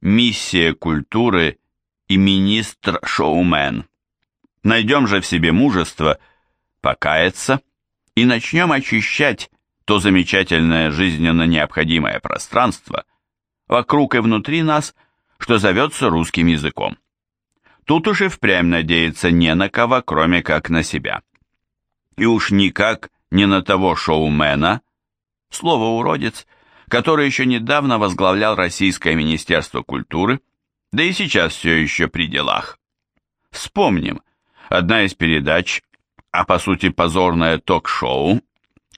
миссия культуры и министр-шоумен. Найдем же в себе мужество покаяться и начнем очищать то замечательное жизненно необходимое пространство вокруг и внутри нас, что зовется русским языком. Тут уж и впрямь надеяться не на кого, кроме как на себя. И уж никак не на того шоумена, слово «уродец», который еще недавно возглавлял Российское Министерство культуры, да и сейчас все еще при делах. Вспомним, одна из передач, а по сути позорное ток-шоу,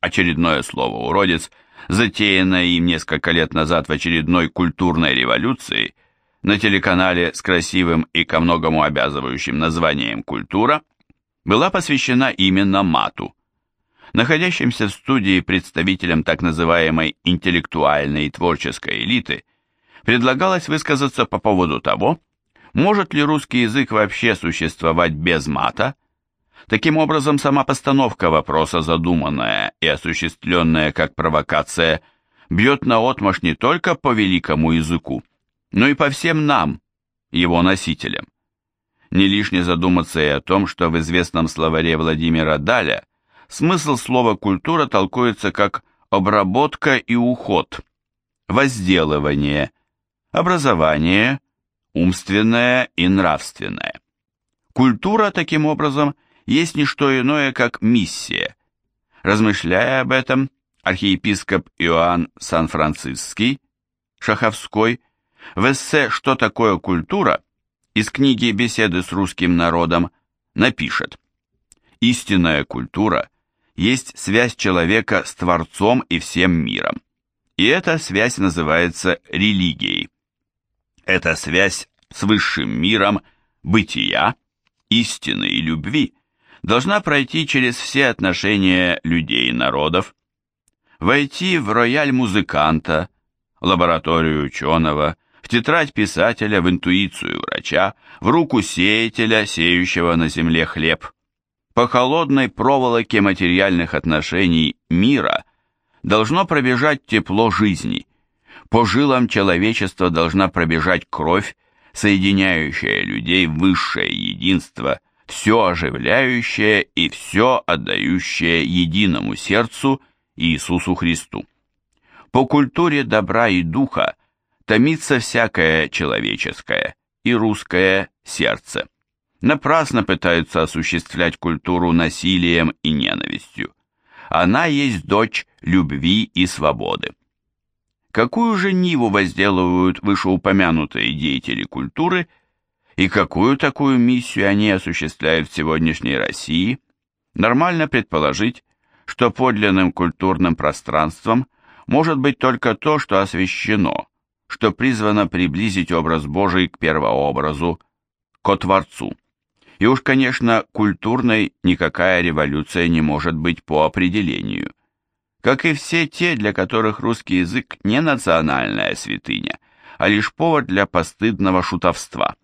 очередное слово «уродец», затеянное им несколько лет назад в очередной культурной революции на телеканале с красивым и ко многому обязывающим названием «Культура», была посвящена именно мату – находящимся в студии представителям так называемой интеллектуальной и творческой элиты, предлагалось высказаться по поводу того, может ли русский язык вообще существовать без мата. Таким образом, сама постановка вопроса, задуманная и осуществленная как провокация, бьет наотмашь не только по великому языку, но и по всем нам, его носителям. Не лишне задуматься и о том, что в известном словаре Владимира Даля Смысл слова «культура» толкуется как обработка и уход, возделывание, образование, умственное и нравственное. Культура, таким образом, есть не что иное, как миссия. Размышляя об этом, архиепископ Иоанн Сан-Франциский, Шаховской, в эссе «Что такое культура» из книги «Беседы с русским народом» напишет «Истинная культура есть связь человека с Творцом и всем миром. И эта связь называется религией. Эта связь с высшим миром бытия, истины и любви должна пройти через все отношения людей и народов, войти в рояль музыканта, лабораторию ученого, в тетрадь писателя, в интуицию врача, в руку сеятеля, сеющего на земле хлеб – по холодной проволоке материальных отношений мира должно пробежать тепло жизни. По жилам человечества должна пробежать кровь, соединяющая людей в высшее единство, все оживляющее и все отдающее единому сердцу Иисусу Христу. По культуре добра и духа томится всякое человеческое и русское сердце напрасно пытаются осуществлять культуру насилием и ненавистью. Она есть дочь любви и свободы. Какую же ниву возделывают вышеупомянутые деятели культуры и какую такую миссию они осуществляют в сегодняшней России, нормально предположить, что подлинным культурным пространством может быть только то, что освящено, что призвано приблизить образ Божий к первообразу, ко Творцу. И уж, конечно, культурной никакая революция не может быть по определению. Как и все те, для которых русский язык не национальная святыня, а лишь повод для постыдного шутовства.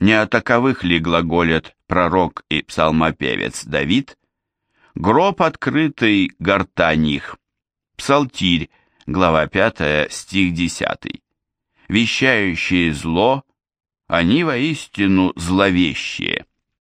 Не о таковых ли глаголят пророк и псалмопевец Давид? Гроб открытый гортаних. Псалтирь, глава 5, стих 10. Вещающие зло, они воистину зловещие.